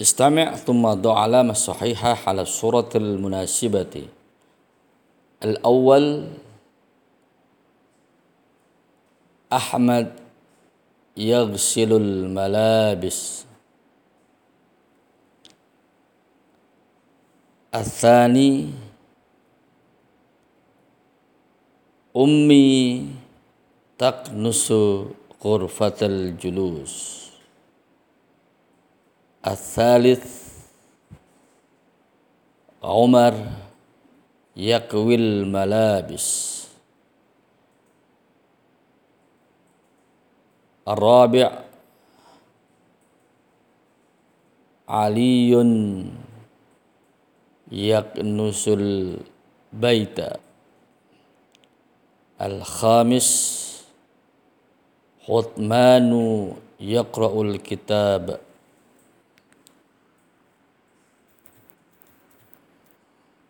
استمع ثم ضع علامة صحيحة على الصورة المناسبة. الأول أحمد يغسل الملابس. الثاني أمي تكنس غرفة الجلوس. الثالث عمر يكوي الملابس. الرابع علي يكنس البيت. الخامس عثمان يقرأ الكتاب.